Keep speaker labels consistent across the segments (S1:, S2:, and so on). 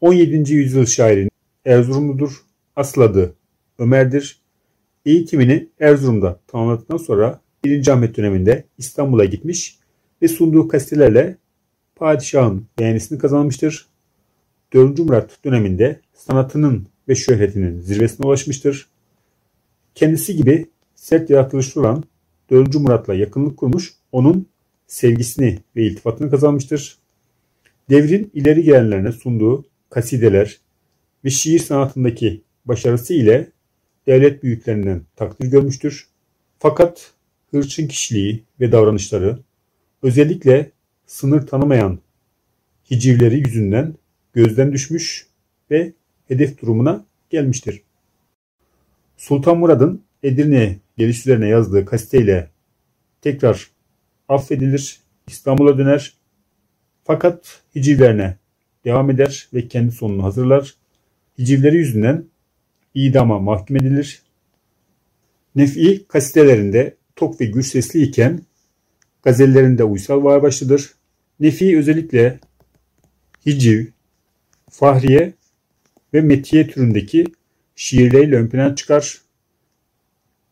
S1: 17. yüzyıl şairi Erzurumludur. Asıl adı Ömer'dir. Eğitimini Erzurum'da tamamladıktan sonra 1. Ahmet döneminde İstanbul'a gitmiş ve sunduğu kastelerle padişahın beğenisini kazanmıştır. 4. Murat döneminde sanatının ve şöhretinin zirvesine ulaşmıştır. Kendisi gibi sert yaratılışlı olan 4. Murat'la yakınlık kurmuş, onun sevgisini ve iltifatını kazanmıştır. Devrin ileri gelenlerine sunduğu kasideler ve şiir sanatındaki başarısı ile devlet büyüklerinden takdir görmüştür. Fakat hırçın kişiliği ve davranışları özellikle sınır tanımayan hicivleri yüzünden gözden düşmüş ve hedef durumuna gelmiştir. Sultan Murad'ın Edirne geliş üzerine yazdığı kasiteyle tekrar affedilir, İstanbul'a döner. Fakat hicivlerine devam eder ve kendi sonunu hazırlar. Hicivleri yüzünden idama mahkum edilir. Nef'i kasitelerinde tok ve gür sesli iken gazellerinde uysal var başlıdır. Nefi özellikle hiciv, fahriye ve metiye türündeki şiirleriyle ön plana çıkar.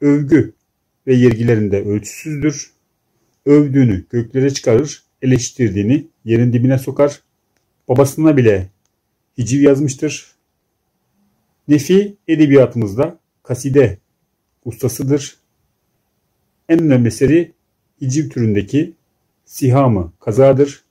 S1: Övgü ve yergilerinde ölçüsüzdür. Övdüğünü göklere çıkarır, eleştirdiğini yerin dibine sokar. Babasına bile hiciv yazmıştır. Nefi edebiyatımızda kaside ustasıdır. En önemli eseri hiciv türündeki Sihamı kazadır.